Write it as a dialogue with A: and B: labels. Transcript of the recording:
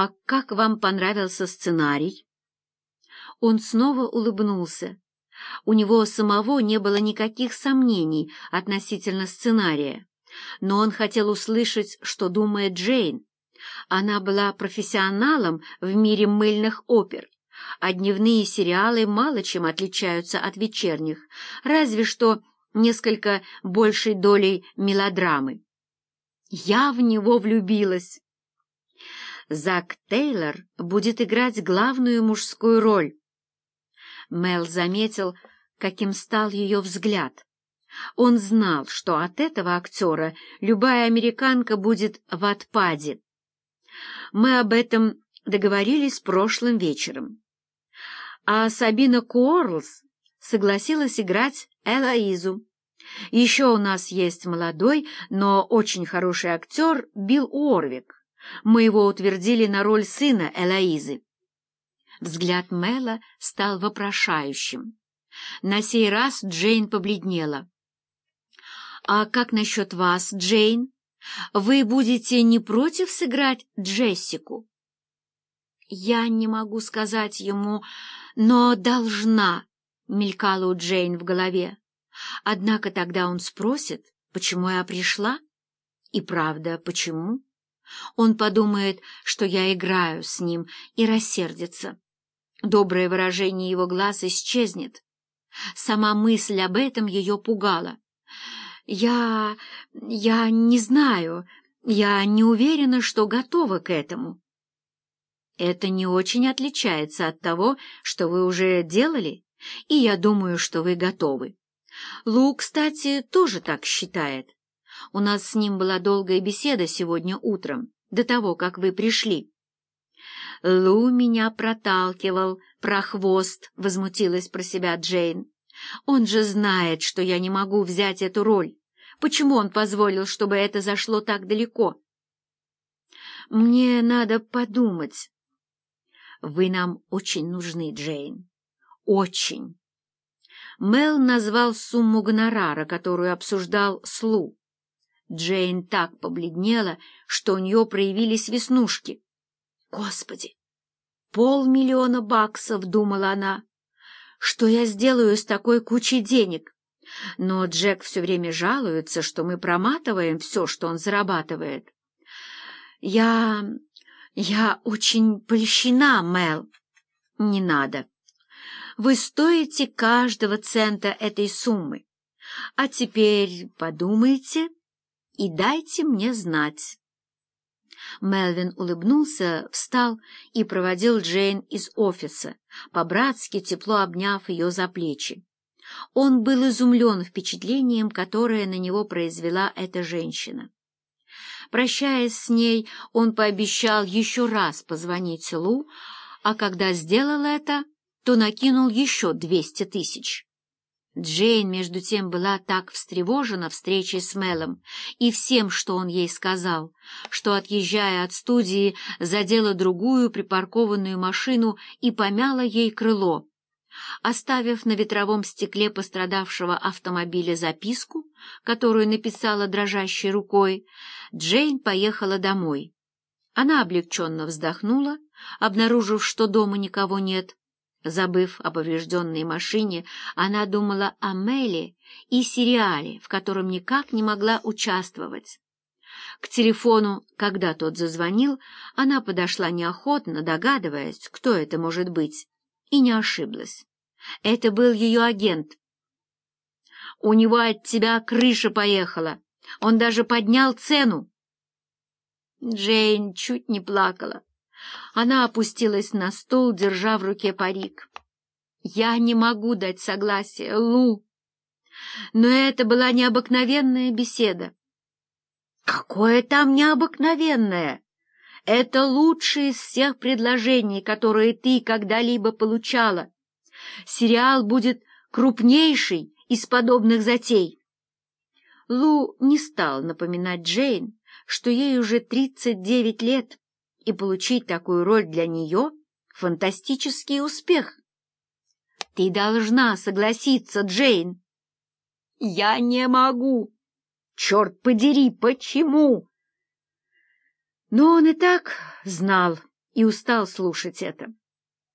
A: «А как вам понравился сценарий?» Он снова улыбнулся. У него самого не было никаких сомнений относительно сценария, но он хотел услышать, что думает Джейн. Она была профессионалом в мире мыльных опер, а дневные сериалы мало чем отличаются от вечерних, разве что несколько большей долей мелодрамы. Я в него влюбилась. Зак Тейлор будет играть главную мужскую роль. Мел заметил, каким стал ее взгляд. Он знал, что от этого актера любая американка будет в отпаде. Мы об этом договорились прошлым вечером. А Сабина Куорлс согласилась играть Элоизу. Еще у нас есть молодой, но очень хороший актер Билл Уорвик. Мы его утвердили на роль сына Элоизы. Взгляд Мэла стал вопрошающим. На сей раз Джейн побледнела. «А как насчет вас, Джейн? Вы будете не против сыграть Джессику?» «Я не могу сказать ему, но должна», — мелькала у Джейн в голове. Однако тогда он спросит, почему я пришла? И правда, почему? Он подумает, что я играю с ним, и рассердится. Доброе выражение его глаз исчезнет. Сама мысль об этом ее пугала. «Я... я не знаю, я не уверена, что готова к этому». «Это не очень отличается от того, что вы уже делали, и я думаю, что вы готовы». Лу, кстати, тоже так считает. У нас с ним была долгая беседа сегодня утром, до того, как вы пришли. Лу меня проталкивал, прохвост, — возмутилась про себя Джейн. Он же знает, что я не могу взять эту роль. Почему он позволил, чтобы это зашло так далеко? Мне надо подумать. Вы нам очень нужны, Джейн. Очень. Мел назвал сумму гонорара, которую обсуждал с Лу. Джейн так побледнела, что у нее проявились веснушки. «Господи! Полмиллиона баксов!» — думала она. «Что я сделаю с такой кучей денег?» Но Джек все время жалуется, что мы проматываем все, что он зарабатывает. «Я... я очень польщена, Мел». «Не надо. Вы стоите каждого цента этой суммы. А теперь подумайте и дайте мне знать. Мелвин улыбнулся, встал и проводил Джейн из офиса, по-братски тепло обняв ее за плечи. Он был изумлен впечатлением, которое на него произвела эта женщина. Прощаясь с ней, он пообещал еще раз позвонить Лу, а когда сделал это, то накинул еще двести тысяч. Джейн, между тем, была так встревожена встречей с Мелом и всем, что он ей сказал, что, отъезжая от студии, задела другую припаркованную машину и помяла ей крыло. Оставив на ветровом стекле пострадавшего автомобиля записку, которую написала дрожащей рукой, Джейн поехала домой. Она облегченно вздохнула, обнаружив, что дома никого нет, Забыв о поврежденной машине, она думала о Меле и сериале, в котором никак не могла участвовать. К телефону, когда тот зазвонил, она подошла неохотно, догадываясь, кто это может быть, и не ошиблась. Это был ее агент. «У него от тебя крыша поехала. Он даже поднял цену». Джейн чуть не плакала. Она опустилась на стул, держа в руке парик. «Я не могу дать согласие, Лу!» Но это была необыкновенная беседа. «Какое там необыкновенное! Это лучшее из всех предложений, которые ты когда-либо получала. Сериал будет крупнейший из подобных затей». Лу не стал напоминать Джейн, что ей уже тридцать девять лет, и получить такую роль для нее — фантастический успех. Ты должна согласиться, Джейн. Я не могу. Черт подери, почему? Но он и так знал и устал слушать это.